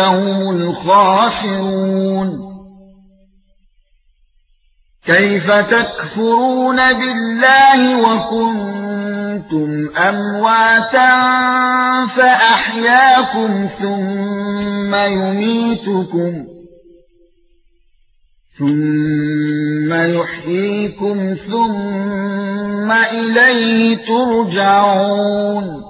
هم الخاسرون. كيف تكفرون بالله وكنتم أمواتا فأحياكم ثم يميتكم ثم يحييكم ثم إليه ترجعون.